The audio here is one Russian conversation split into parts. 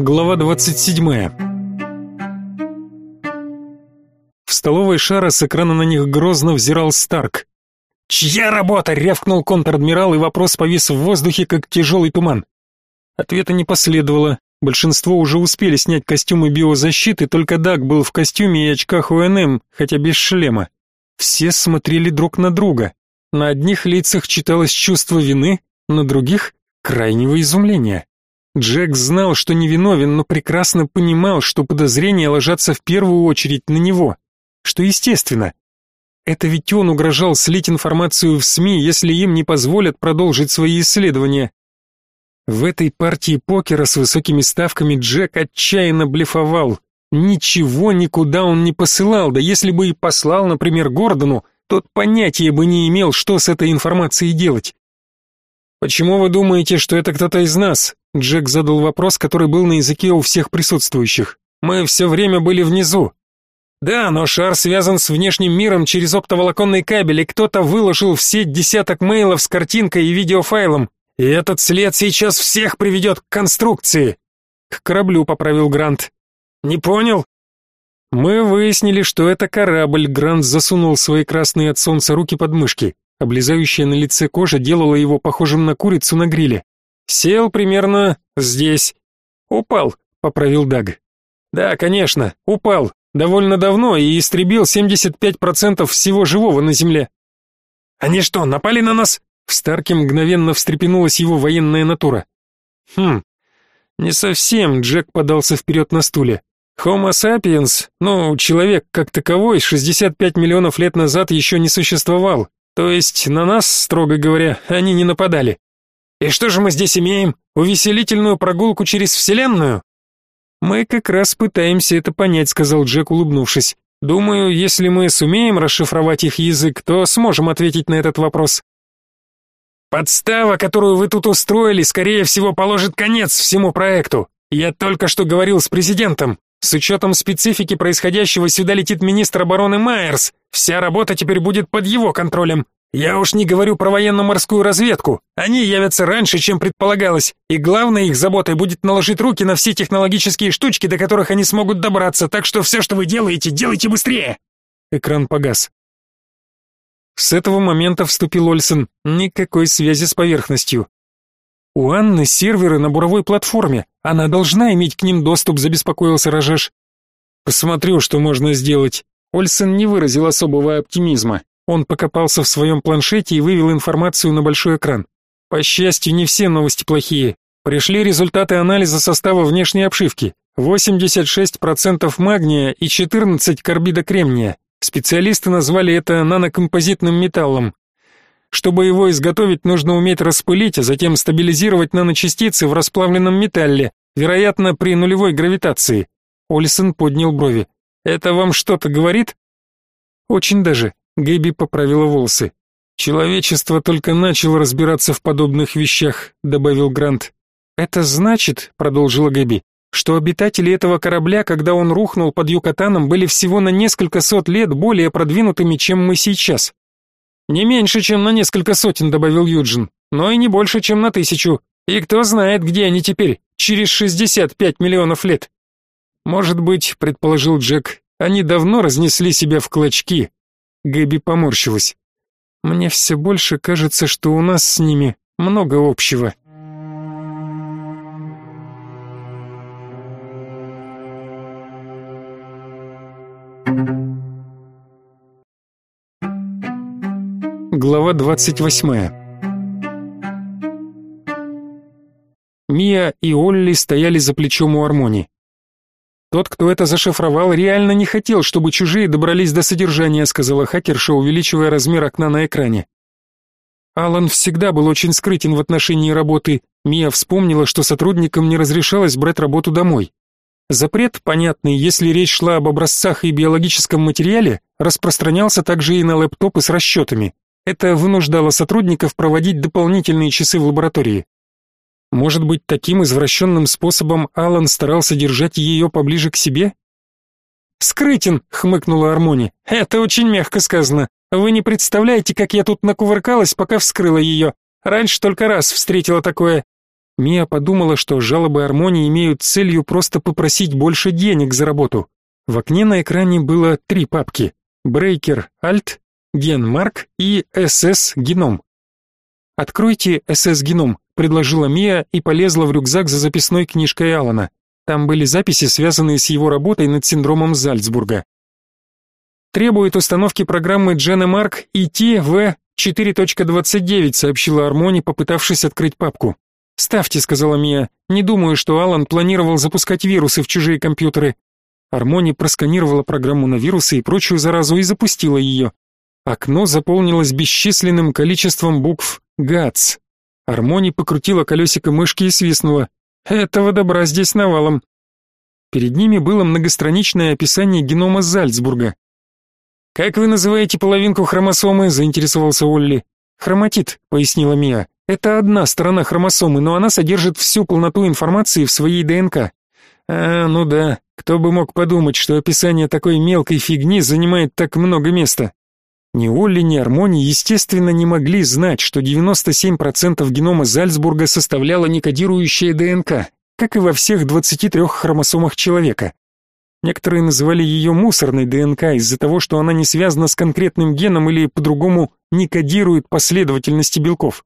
Глава 27. В столовой шара с экрана на них грозно взирал Старк. «Чья работа?» — рявкнул контр-адмирал, и вопрос повис в воздухе, как тяжелый туман. Ответа не последовало. Большинство уже успели снять костюмы биозащиты, только Даг был в костюме и очках УНМ, хотя без шлема. Все смотрели друг на друга. На одних лицах читалось чувство вины, на других — крайнего изумления. Джек знал, что невиновен, но прекрасно понимал, что подозрения ложатся в первую очередь на него, что естественно. Это ведь он угрожал слить информацию в СМИ, если им не позволят продолжить свои исследования. В этой партии покера с высокими ставками Джек отчаянно блефовал. Ничего никуда он не посылал, да если бы и послал, например, Гордону, тот понятия бы не имел, что с этой информацией делать. «Почему вы думаете, что это кто-то из нас?» Джек задал вопрос, который был на языке у всех присутствующих. «Мы все время были внизу». «Да, но шар связан с внешним миром через оптоволоконный кабель, и кто-то выложил в сеть десяток мейлов с картинкой и видеофайлом. И этот след сейчас всех приведет к конструкции». «К кораблю», — поправил Грант. «Не понял?» «Мы выяснили, что это корабль», — Грант засунул свои красные от солнца руки под мышки. Облезающая на лице кожа делала его похожим на курицу на гриле. Сел примерно здесь. Упал, поправил Даг. Да, конечно, упал. Довольно давно и истребил 75% всего живого на земле. Они что, напали на нас? В Старке мгновенно встрепенулась его военная натура. Хм. Не совсем, Джек подался вперед на стуле. Homo sapiens, ну, человек как таковой, 65 миллионов лет назад еще не существовал. То есть на нас, строго говоря, они не нападали. И что же мы здесь имеем? Увеселительную прогулку через вселенную? Мы как раз пытаемся это понять, сказал Джек, улыбнувшись. Думаю, если мы сумеем расшифровать их язык, то сможем ответить на этот вопрос. Подстава, которую вы тут устроили, скорее всего, положит конец всему проекту. Я только что говорил с президентом. С учетом специфики происходящего сюда летит министр обороны Майерс. Вся работа теперь будет под его контролем. Я уж не говорю про военно-морскую разведку. Они явятся раньше, чем предполагалось, и главной их заботой будет наложить руки на все технологические штучки, до которых они смогут добраться, так что все, что вы делаете, делайте быстрее. Экран погас. С этого момента вступил Ольсен. Никакой связи с поверхностью. У Анны серверы на буровой платформе. Она должна иметь к ним доступ, забеспокоился Рожеш. Посмотрю, что можно сделать. Ольсен не выразил особого оптимизма. Он покопался в своем планшете и вывел информацию на большой экран. По счастью, не все новости плохие. Пришли результаты анализа состава внешней обшивки. 86% магния и 14 карбида кремния. Специалисты назвали это нанокомпозитным металлом. Чтобы его изготовить, нужно уметь распылить, а затем стабилизировать наночастицы в расплавленном металле, вероятно, при нулевой гравитации. Ольсен поднял брови. Это вам что-то говорит? Очень даже. Гэби поправила волосы. Человечество только начало разбираться в подобных вещах, добавил Грант. Это значит, продолжила Гэби, что обитатели этого корабля, когда он рухнул под Юкатаном, были всего на несколько сот лет более продвинутыми, чем мы сейчас. Не меньше, чем на несколько сотен, добавил Юджин, но и не больше, чем на тысячу. И кто знает, где они теперь, через 65 миллионов лет. Может быть, предположил Джек, они давно разнесли себя в клочки. Гэби поморщилась. Мне все больше кажется, что у нас с ними много общего. Глава 28. Мия и Олли стояли за плечом у Армони. Тот, кто это зашифровал, реально не хотел, чтобы чужие добрались до содержания, сказала хакерша, увеличивая размер окна на экране. Алан всегда был очень скрытен в отношении работы. Мия вспомнила, что сотрудникам не разрешалось брать работу домой. Запрет, понятный, если речь шла об образцах и биологическом материале, распространялся также и на лэптопы с расчетами. Это вынуждало сотрудников проводить дополнительные часы в лаборатории. Может быть, таким извращенным способом Алан старался держать ее поближе к себе? «Скрытен», — хмыкнула Армони. «Это очень мягко сказано. Вы не представляете, как я тут накувыркалась, пока вскрыла ее. Раньше только раз встретила такое. Мия подумала, что жалобы Армонии имеют целью просто попросить больше денег за работу. В окне на экране было три папки: Breaker Alt, Gen Mark и SS Геном. Откройте SS Геном, предложила Мия и полезла в рюкзак за записной книжкой Алана. Там были записи, связанные с его работой над синдромом Зальцбурга. Требует установки программы Genemark IT в 4.29, сообщила Армони, попытавшись открыть папку. «Ставьте», — сказала Мия. «Не думаю, что Алан планировал запускать вирусы в чужие компьютеры». Армони просканировала программу на вирусы и прочую заразу и запустила ее. Окно заполнилось бесчисленным количеством букв «ГАЦ». Армони покрутила колесико мышки и свистнула. «Этого добра здесь навалом». Перед ними было многостраничное описание генома Зальцбурга. «Как вы называете половинку хромосомы?» — заинтересовался Олли. «Хроматит», — пояснила Мия. «Это одна сторона хромосомы, но она содержит всю полноту информации в своей ДНК». «А, ну да, кто бы мог подумать, что описание такой мелкой фигни занимает так много места». Ни Олли, ни Армони, естественно, не могли знать, что 97% генома Зальцбурга составляла некодирующая ДНК, как и во всех 23 хромосомах человека. Некоторые называли ее мусорной ДНК из-за того, что она не связана с конкретным геном или по-другому не кодирует последовательности белков.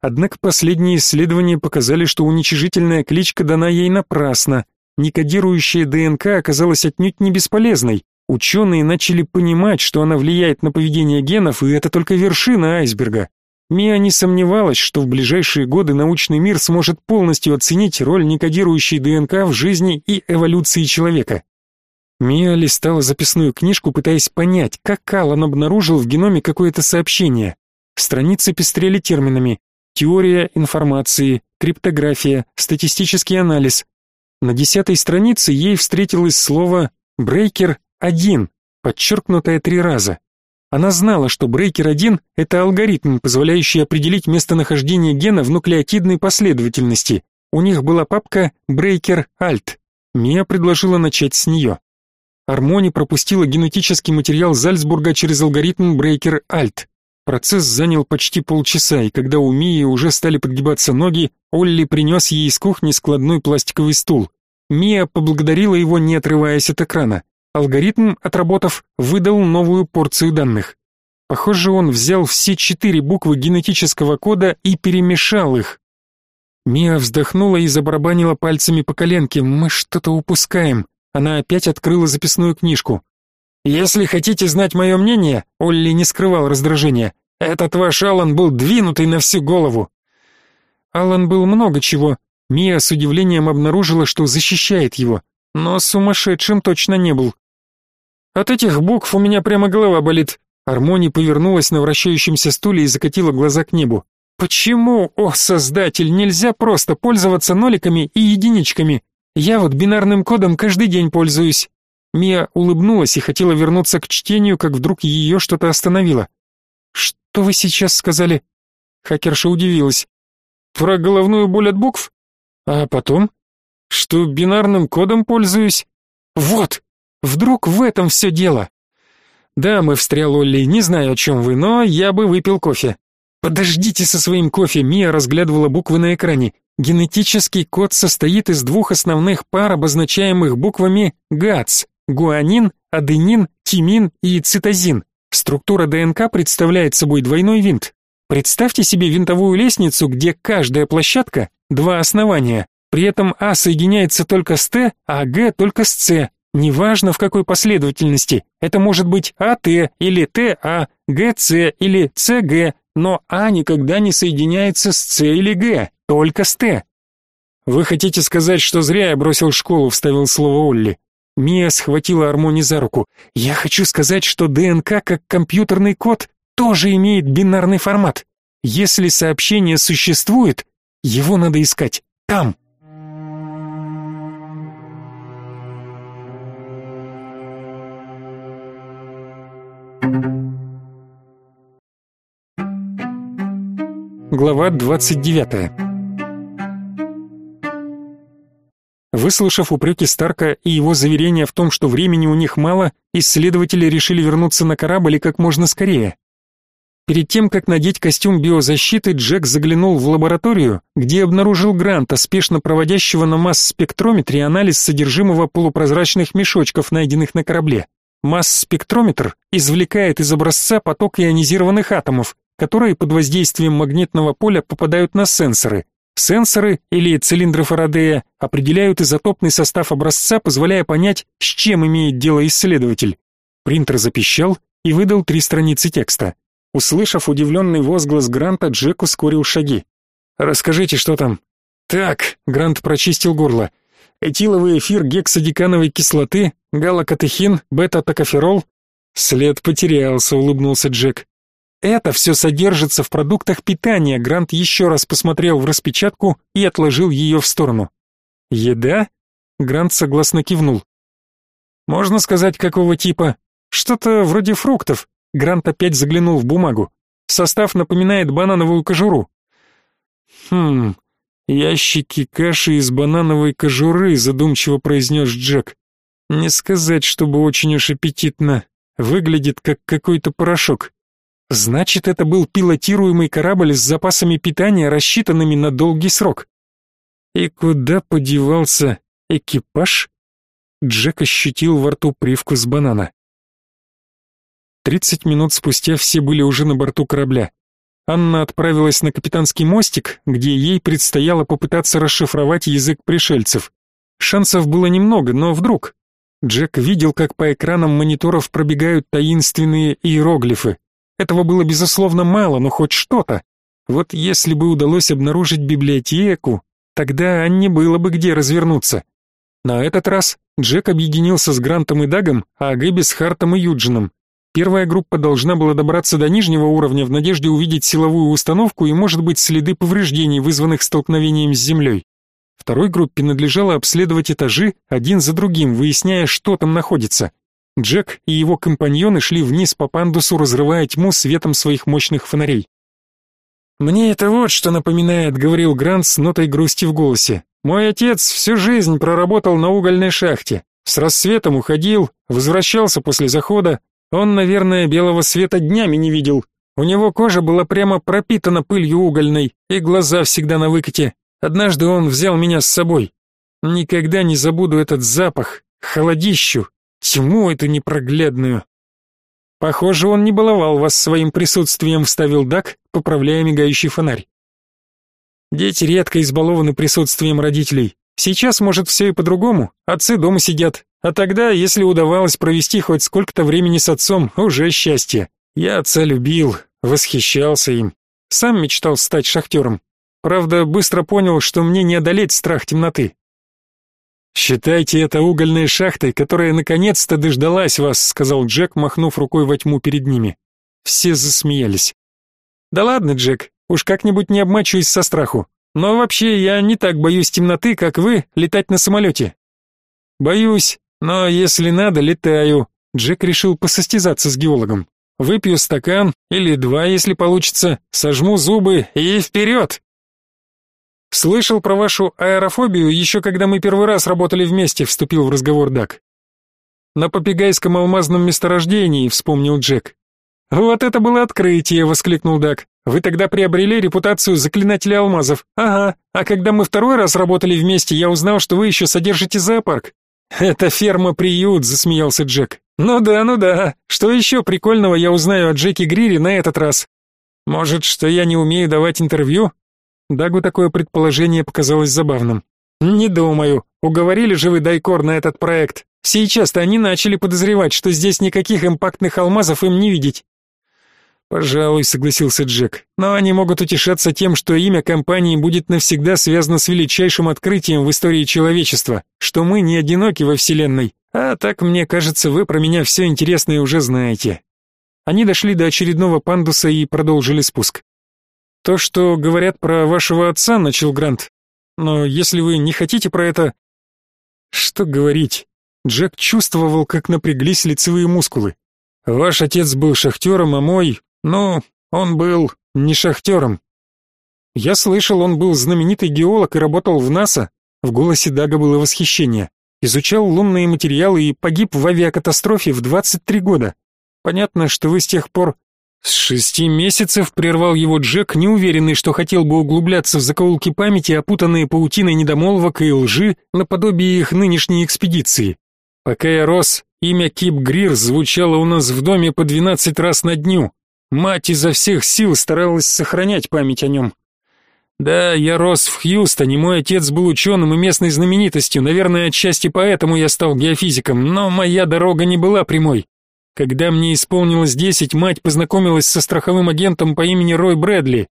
Однако последние исследования показали, что уничижительная кличка дана ей напрасно. Некодирующая ДНК оказалась отнюдь не бесполезной. Ученые начали понимать, что она влияет на поведение генов, и это только вершина айсберга. Мия не сомневалась, что в ближайшие годы научный мир сможет полностью оценить роль некодирующей ДНК в жизни и эволюции человека. Мия листала записную книжку, пытаясь понять, как Аллан обнаружил в геноме какое-то сообщение. Страницы пестрели терминами «теория информации», «криптография», «статистический анализ». На десятой странице ей встретилось слово «брейкер-1», подчеркнутое три раза. Она знала, что брейкер-1 — это алгоритм, позволяющий определить местонахождение гена в нуклеотидной последовательности. У них была папка «брейкер-альт». Мия предложила начать с нее. Армони пропустила генетический материал Зальцбурга через алгоритм Брейкер-Альт. Процесс занял почти полчаса, и когда у Мии уже стали подгибаться ноги, Олли принес ей из кухни складной пластиковый стул. Мия поблагодарила его, не отрываясь от экрана. Алгоритм, отработав, выдал новую порцию данных. Похоже, он взял все четыре буквы генетического кода и перемешал их. Мия вздохнула и забарабанила пальцами по коленке. «Мы что-то упускаем. Она опять открыла записную книжку. «Если хотите знать мое мнение», — Олли не скрывал раздражения, «этот ваш Аллан был двинутый на всю голову». Аллан был много чего. Мия с удивлением обнаружила, что защищает его, но сумасшедшим точно не был. «От этих букв у меня прямо голова болит», Армони повернулась на вращающемся стуле и закатила глаза к небу. «Почему, о, Создатель, нельзя просто пользоваться ноликами и единичками? Я вот бинарным кодом каждый день пользуюсь. Мия улыбнулась и хотела вернуться к чтению, как вдруг ее что-то остановило. Что вы сейчас сказали? Хакерша удивилась. Про головную боль от букв? А потом? Что бинарным кодом пользуюсь? Вот! Вдруг в этом все дело? Да, мы встрял Олли, не знаю, о чем вы, но я бы выпил кофе. Подождите со своим кофе, Мия разглядывала буквы на экране. Генетический код состоит из двух основных пар, обозначаемых буквами ГАЦ – гуанин, аденин, тимин и цитозин. Структура ДНК представляет собой двойной винт. Представьте себе винтовую лестницу, где каждая площадка – два основания. При этом А соединяется только с Т, а Г только с С. Неважно в какой последовательности. Это может быть АТ или ТА, ГЦ или ЦГ, но А никогда не соединяется с С или Г. Только с Т. Вы хотите сказать, что зря я бросил школу, вставил слово Олли. Мия схватила Армони за руку. Я хочу сказать, что ДНК как компьютерный код тоже имеет бинарный формат. Если сообщение существует, его надо искать там. Глава двадцать девятая. Выслушав упреки Старка и его заверения в том, что времени у них мало, исследователи решили вернуться на корабль и как можно скорее. Перед тем, как надеть костюм биозащиты, Джек заглянул в лабораторию, где обнаружил Гранта, спешно проводящего на масс-спектрометре анализ содержимого полупрозрачных мешочков, найденных на корабле. Масс-спектрометр извлекает из образца поток ионизированных атомов, которые под воздействием магнитного поля попадают на сенсоры. Сенсоры или цилиндры Фарадея определяют изотопный состав образца, позволяя понять, с чем имеет дело исследователь. Принтер запищал и выдал три страницы текста. Услышав удивленный возглас Гранта, Джек ускорил шаги. «Расскажите, что там?» «Так», — Грант прочистил горло. «Этиловый эфир гексадекановой кислоты, галокатехин, бета-токоферол». «След потерялся», — улыбнулся Джек. «Это все содержится в продуктах питания», — Грант еще раз посмотрел в распечатку и отложил ее в сторону. «Еда?» — Грант согласно кивнул. «Можно сказать, какого типа? Что-то вроде фруктов, Грант опять заглянул в бумагу. Состав напоминает банановую кожуру. Хм, ящики каши из банановой кожуры, задумчиво произнес Джек. Не сказать, чтобы очень уж аппетитно. Выглядит как какой-то порошок. Значит, это был пилотируемый корабль с запасами питания, рассчитанными на долгий срок. И куда подевался экипаж? Джек ощутил во рту привкус банана. Тридцать минут спустя все были уже на борту корабля. Анна отправилась на капитанский мостик, где ей предстояло попытаться расшифровать язык пришельцев. Шансов было немного, но вдруг... Джек видел, как по экранам мониторов пробегают таинственные иероглифы. Этого было безусловно мало, но хоть что-то. Вот если бы удалось обнаружить библиотеку, тогда не было бы где развернуться. На этот раз Джек объединился с Грантом и Дагом, а Гэби с Хартом и Юджином. Первая группа должна была добраться до нижнего уровня в надежде увидеть силовую установку и, может быть, следы повреждений, вызванных столкновением с землей. Второй группе надлежало обследовать этажи один за другим, выясняя, что там находится. Джек и его компаньоны шли вниз по пандусу, разрывая тьму светом своих мощных фонарей. «Мне это вот что напоминает», — говорил Грант с нотой грусти в голосе. «Мой отец всю жизнь проработал на угольной шахте. С рассветом уходил, возвращался после захода, он, наверное, белого света днями не видел. У него кожа была прямо пропитана пылью угольной, и глаза всегда на выкате. Однажды он взял меня с собой. Никогда не забуду этот запах, холодищу, тьму эту непроглядную. Похоже, он не баловал вас своим присутствием, вставил Дак, поправляя мигающий фонарь. Дети редко избалованы присутствием родителей. Сейчас, может, все и по-другому. Отцы дома сидят, а тогда, если удавалось провести хоть сколько-то времени с отцом, уже счастье. Я отца любил, восхищался им. Сам мечтал стать шахтером. Правда, быстро понял, что мне не одолеть страх темноты. «Считайте это угольной шахтой, которая наконец-то дождалась вас», сказал Джек, махнув рукой во тьму перед ними. Все засмеялись. «Да ладно, Джек, уж как-нибудь не обмачусь со страху. Но вообще я не так боюсь темноты, как вы, летать на самолете». «Боюсь, но если надо, летаю. Джек решил посостязаться с геологом. Выпью стакан, или два, если получится, сожму зубы и вперед. Слышал про вашу аэрофобию еще когда мы первый раз работали вместе, вступил в разговор Дак. На Попегайском алмазном месторождении, вспомнил Джек. Вот это было открытие, воскликнул Дак. Вы тогда приобрели репутацию заклинателя алмазов. Ага. А когда мы второй раз работали вместе, я узнал, что вы еще содержите зоопарк. «Это ферма-приют», — засмеялся Джек. «Ну да, ну да. Что еще прикольного я узнаю о Джеки Грире на этот раз? Может, что я не умею давать интервью?» Дагу такое предположение показалось забавным. «Не думаю. Уговорили же вы Дайкор на этот проект. Сейчас-то они начали подозревать, что здесь никаких импактных алмазов им не видеть. Пожалуй, согласился Джек. Но они могут утешаться тем, что имя компании будет навсегда связано с величайшим открытием в истории человечества, что мы не одиноки во вселенной. А так мне кажется, вы про меня все интересное уже знаете. Они дошли до очередного пандуса и продолжили спуск. То, что говорят про вашего отца, начал Грант. Но если вы не хотите про это, что говорить? Джек чувствовал, как напряглись лицевые мускулы. Ваш отец был шахтером, а мой ну, он был не шахтером. Я слышал, он был знаменитый геолог и работал в НАСА. В голосе Дага было восхищение. Изучал лунные материалы и погиб в авиакатастрофе в 23 года. Понятно, что вы с тех пор... С шести месяцев прервал его Джек, неуверенный, что хотел бы углубляться в закоулки памяти, опутанные паутиной недомолвок и лжи, наподобие их нынешней экспедиции. Пока я рос, имя Кип Грир звучало у нас в доме по двенадцать раз на дню. Мать изо всех сил старалась сохранять память о нем. Да, я рос в Хьюстоне, мой отец был ученым и местной знаменитостью, наверное, отчасти поэтому я стал геофизиком, но моя дорога не была прямой. Когда мне исполнилось десять, мать познакомилась со страховым агентом по имени Рой Брэдли.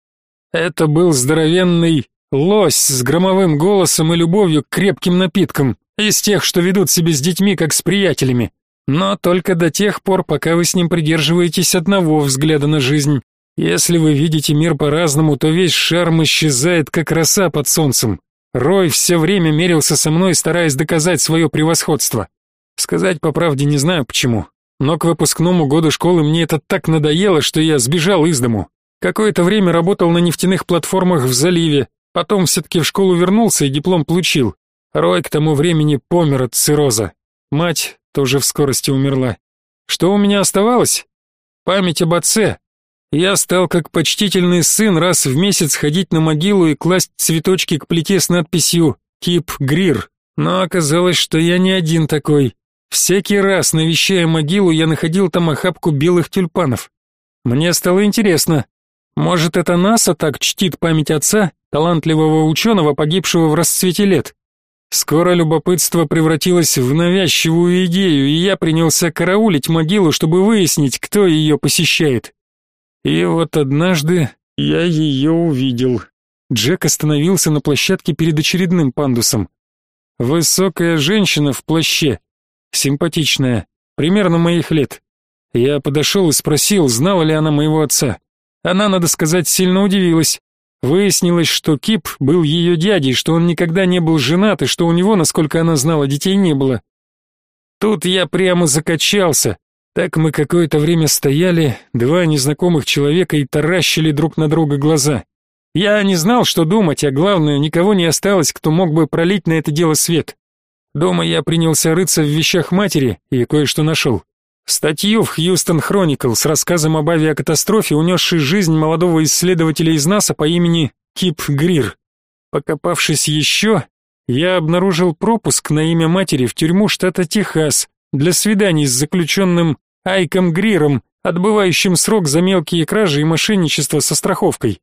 Это был здоровенный лось с громовым голосом и любовью к крепким напиткам, из тех, что ведут себя с детьми как с приятелями. Но только до тех пор, пока вы с ним придерживаетесь одного взгляда на жизнь. Если вы видите мир по-разному, то весь шарм исчезает, как роса под солнцем. Рой все время мерился со мной, стараясь доказать свое превосходство. Сказать по правде не знаю почему. Но к выпускному году школы мне это так надоело, что я сбежал из дому. Какое-то время работал на нефтяных платформах в заливе, потом все-таки в школу вернулся и диплом получил. Рой к тому времени помер от цирроза. Мать тоже в скорости умерла. Что у меня оставалось? Память об отце. Я стал как почтительный сын раз в месяц ходить на могилу и класть цветочки к плите с надписью «Кип Грир». Но оказалось, что я не один такой. Всякий раз, навещая могилу, я находил там охапку белых тюльпанов. Мне стало интересно, может, это НАСА так чтит память отца, талантливого ученого, погибшего в расцвете лет? Скоро любопытство превратилось в навязчивую идею, и я принялся караулить могилу, чтобы выяснить, кто ее посещает. И вот однажды я ее увидел. Джек остановился на площадке перед очередным пандусом. Высокая женщина в плаще, симпатичная, примерно моих лет. Я подошел и спросил, знала ли она моего отца. Она, надо сказать, сильно удивилась. Выяснилось, что Кип был ее дядей, что он никогда не был женат и что у него, насколько она знала, детей не было. Тут я прямо закачался. Так мы какое-то время стояли, два незнакомых человека и таращили друг на друга глаза. Я не знал, что думать, а главное, никого не осталось, кто мог бы пролить на это дело свет. Дома я принялся рыться в вещах матери и кое-что нашел. Статью в Хьюстон Хроникл с рассказом об авиакатастрофе, унесшей жизнь молодого исследователя из НАСА по имени Кип Грир. Покопавшись еще, я обнаружил пропуск на имя матери в тюрьму штата Техас для свиданий с заключенным Айком Гриром, отбывающим срок за мелкие кражи и мошенничество со страховкой.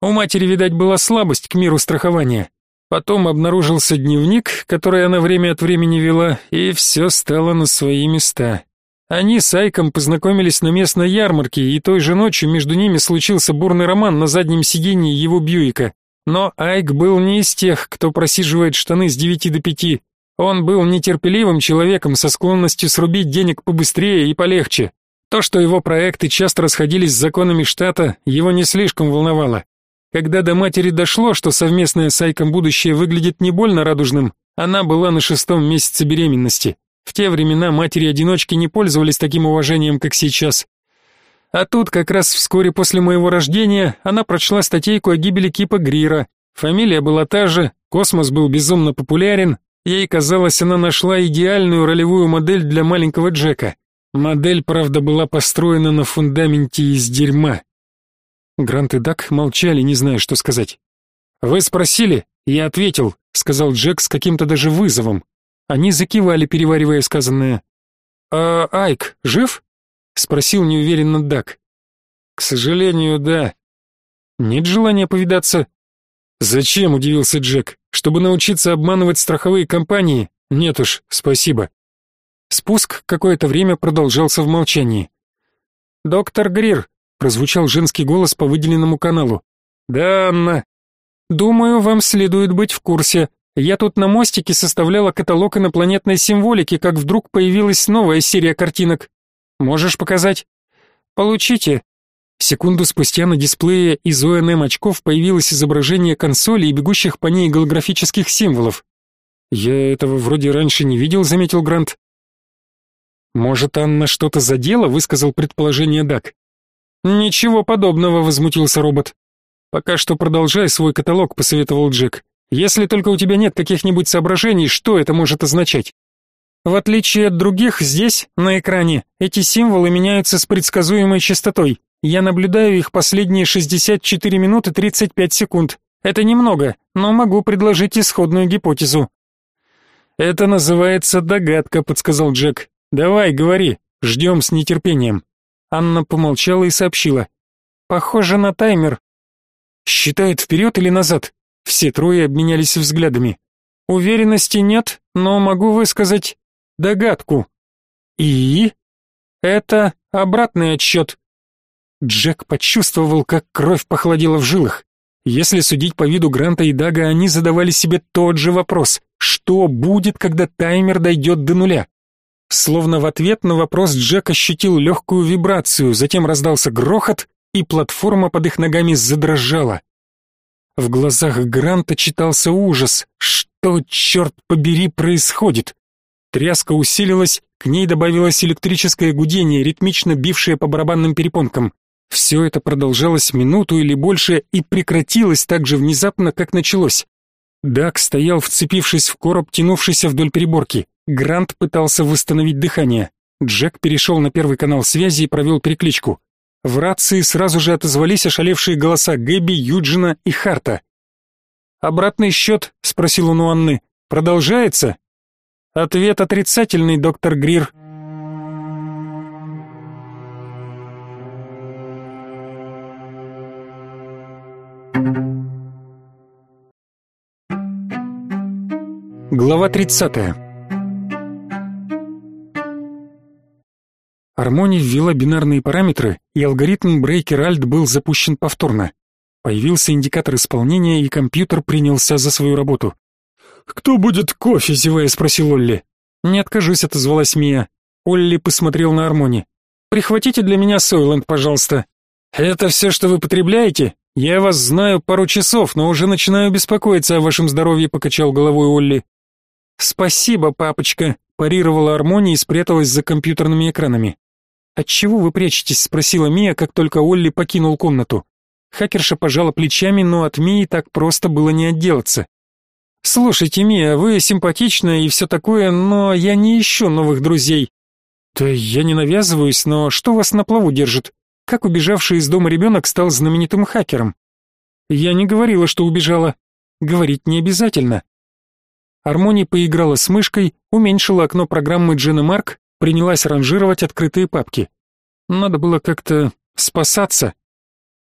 У матери, видать, была слабость к миру страхования. Потом обнаружился дневник, который она время от времени вела, и все стало на свои места. Они с Айком познакомились на местной ярмарке, и той же ночью между ними случился бурный роман на заднем сиденье его Бьюика. Но Айк был не из тех, кто просиживает штаны с девяти до пяти. Он был нетерпеливым человеком со склонностью срубить денег побыстрее и полегче. То, что его проекты часто расходились с законами штата, его не слишком волновало. Когда до матери дошло, что совместное с Айком будущее выглядит не больно радужным, она была на шестом месяце беременности. В те времена матери-одиночки не пользовались таким уважением, как сейчас. А тут как раз вскоре после моего рождения она прочла статейку о гибели Кипа Грира. Фамилия была та же, космос был безумно популярен, ей казалось, она нашла идеальную ролевую модель для маленького Джека. Модель, правда, была построена на фундаменте из дерьма. Грант и Дак молчали, не зная, что сказать. «Вы спросили?» «Я ответил», — сказал Джек с каким-то даже вызовом. Они закивали, переваривая сказанное. «А Айк жив?» — спросил неуверенно Дак. «К сожалению, да». «Нет желания повидаться?» «Зачем?» — удивился Джек. «Чтобы научиться обманывать страховые компании? Нет уж, спасибо». Спуск какое-то время продолжался в молчании. «Доктор Грир, прозвучал женский голос по выделенному каналу. Да, Анна. Думаю, вам следует быть в курсе. Я тут на мостике составляла каталог инопланетной символики, как вдруг появилась новая серия картинок. Можешь показать? Получите. Секунду спустя на дисплее из ОНМ очков появилось изображение консоли и бегущих по ней голографических символов. Я этого вроде раньше не видел, заметил Грант. Может, Анна что-то задела, высказал предположение Дак. Ничего подобного, возмутился робот. Пока что продолжай свой каталог, посоветовал Джек. Если только у тебя нет каких-нибудь соображений, что это может означать. В отличие от других, здесь, на экране, эти символы меняются с предсказуемой частотой. Я наблюдаю их последние 64 минуты 35 секунд. Это немного, но могу предложить исходную гипотезу. Это называется догадка, подсказал Джек. Давай, говори, ждем с нетерпением. Анна помолчала и сообщила: Похоже на таймер. Считает вперед или назад? Все трое обменялись взглядами. Уверенности нет, но могу высказать догадку. И это обратный отсчет. Джек почувствовал, как кровь похолодела в жилах. Если судить по виду Гранта и Дага, они задавали себе тот же вопрос: что будет, когда таймер дойдет до нуля? Словно в ответ на вопрос Джек ощутил легкую вибрацию, затем раздался грохот, и платформа под их ногами задрожала. В глазах Гранта читался ужас. Что, черт побери, происходит? Тряска усилилась, к ней добавилось электрическое гудение, ритмично бившее по барабанным перепонкам. Все это продолжалось минуту или больше и прекратилось так же внезапно, как началось. Дак стоял, вцепившись в короб, тянувшийся вдоль переборки. Грант пытался восстановить дыхание. Джек перешел на первый канал связи и провел перекличку. В рации сразу же отозвались ошалевшие голоса Гэби, Юджина и Харта. «Обратный счет?» — спросил он у Анны. «Продолжается?» «Ответ отрицательный, доктор Грир», Глава 30. Harmony ввела бинарные параметры, и алгоритм Breaker Alt был запущен повторно. Появился индикатор исполнения, и компьютер принялся за свою работу. «Кто будет кофе?» — зевая спросил Олли. «Не откажусь», — отозвалась Мия. Олли посмотрел на Армони. «Прихватите для меня Сойленд, пожалуйста». «Это все, что вы потребляете? Я вас знаю пару часов, но уже начинаю беспокоиться о вашем здоровье», — покачал головой Олли. «Спасибо, папочка», — парировала Армония и спряталась за компьютерными экранами. «Отчего вы прячетесь?» — спросила Мия, как только Олли покинул комнату. Хакерша пожала плечами, но от Мии так просто было не отделаться. «Слушайте, Мия, вы симпатичная и все такое, но я не ищу новых друзей». «Да я не навязываюсь, но что вас на плаву держит? Как убежавший из дома ребенок стал знаменитым хакером?» «Я не говорила, что убежала. Говорить не обязательно. Армони поиграла с мышкой, уменьшила окно программы Джина Марк, принялась ранжировать открытые папки. Надо было как-то спасаться.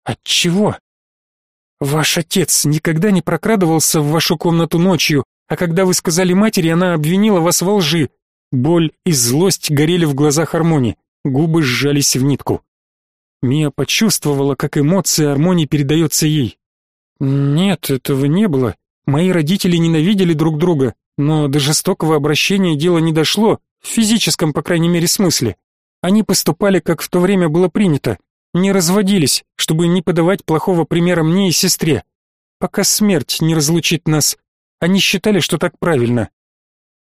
От чего? Ваш отец никогда не прокрадывался в вашу комнату ночью, а когда вы сказали матери, она обвинила вас во лжи. Боль и злость горели в глазах Армони, губы сжались в нитку. Мия почувствовала, как эмоция Армони передается ей. Нет, этого не было. Мои родители ненавидели друг друга, но до жестокого обращения дело не дошло, в физическом, по крайней мере, смысле. Они поступали, как в то время было принято, не разводились, чтобы не подавать плохого примера мне и сестре. Пока смерть не разлучит нас. Они считали, что так правильно.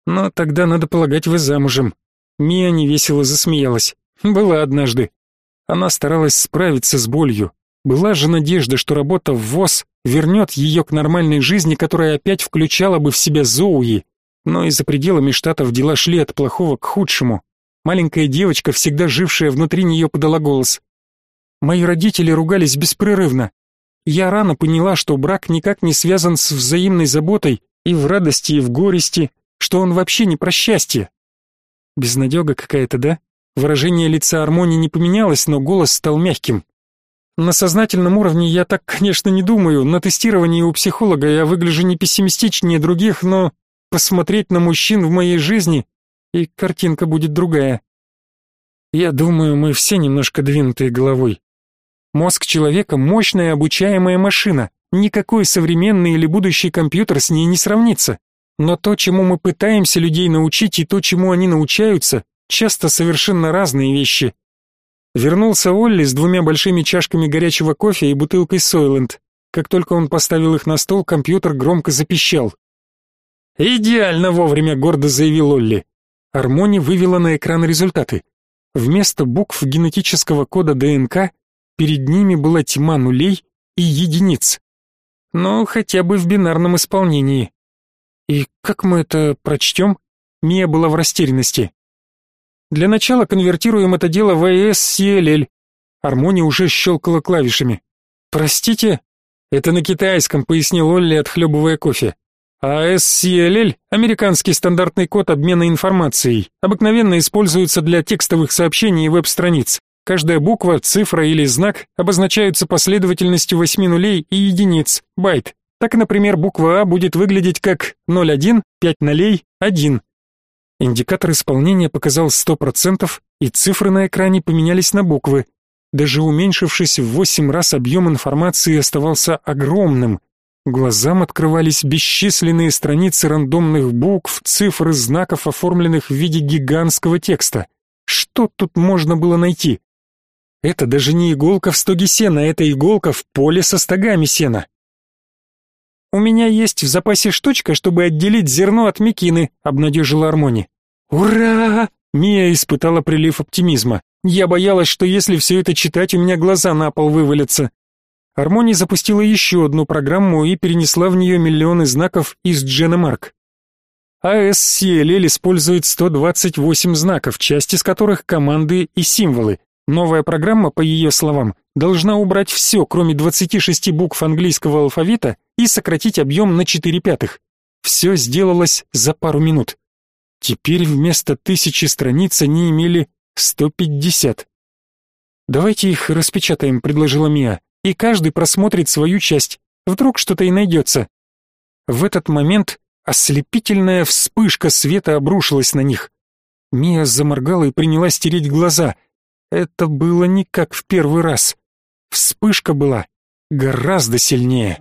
Но тогда, надо полагать, вы замужем. Мия невесело засмеялась. Была однажды. Она старалась справиться с болью. Была же надежда, что работа в ВОЗ вернет ее к нормальной жизни, которая опять включала бы в себя Зоуи. Но и за пределами штатов дела шли от плохого к худшему. Маленькая девочка, всегда жившая внутри нее, подала голос. Мои родители ругались беспрерывно. Я рано поняла, что брак никак не связан с взаимной заботой и в радости, и в горести, что он вообще не про счастье. Безнадега какая-то, да? Выражение лица Армонии не поменялось, но голос стал мягким. На сознательном уровне я так, конечно, не думаю. На тестировании у психолога я выгляжу не пессимистичнее других, но посмотреть на мужчин в моей жизни, и картинка будет другая. Я думаю, мы все немножко двинутые головой. Мозг человека — мощная обучаемая машина. Никакой современный или будущий компьютер с ней не сравнится. Но то, чему мы пытаемся людей научить, и то, чему они научаются, часто совершенно разные вещи. Вернулся Олли с двумя большими чашками горячего кофе и бутылкой Сойленд. Как только он поставил их на стол, компьютер громко запищал. «Идеально вовремя», — гордо заявил Олли. Армони вывела на экран результаты. Вместо букв генетического кода ДНК перед ними была тьма нулей и единиц. Но хотя бы в бинарном исполнении. «И как мы это прочтем?» Мия была в растерянности. Для начала конвертируем это дело в AES-CLL. Армони уже щелкала клавишами. «Простите?» «Это на китайском», — пояснил Олли, отхлебывая кофе. ASCLL — американский стандартный код обмена информацией. Обыкновенно используется для текстовых сообщений и веб-страниц. Каждая буква, цифра или знак обозначаются последовательностью восьми нулей и единиц, байт. Так, например, буква А будет выглядеть как 01, 5 нолей, 1. Индикатор исполнения показал 100%, и цифры на экране поменялись на буквы. Даже уменьшившись в 8 раз объем информации оставался огромным. Глазам открывались бесчисленные страницы рандомных букв, цифр и знаков, оформленных в виде гигантского текста. Что тут можно было найти? Это даже не иголка в стоге сена, это иголка в поле со стогами сена. У меня есть в запасе штучка, чтобы отделить зерно от мекины, обнадежила Армони. Ура! Мия испытала прилив оптимизма. Я боялась, что если все это читать, у меня глаза на пол вывалятся. Армони запустила еще одну программу и перенесла в нее миллионы знаков из Дженемарк. ASCLL использует 128 знаков, часть из которых команды и символы. Новая программа, по ее словам, должна убрать все, кроме 26 букв английского алфавита и сократить объем на 4 пятых. Все сделалось за пару минут. Теперь вместо тысячи страниц они имели 150. «Давайте их распечатаем», — предложила Мия, «и каждый просмотрит свою часть. Вдруг что-то и найдется». В этот момент ослепительная вспышка света обрушилась на них. Мия заморгала и принялась тереть глаза — это было не как в первый раз. Вспышка была гораздо сильнее.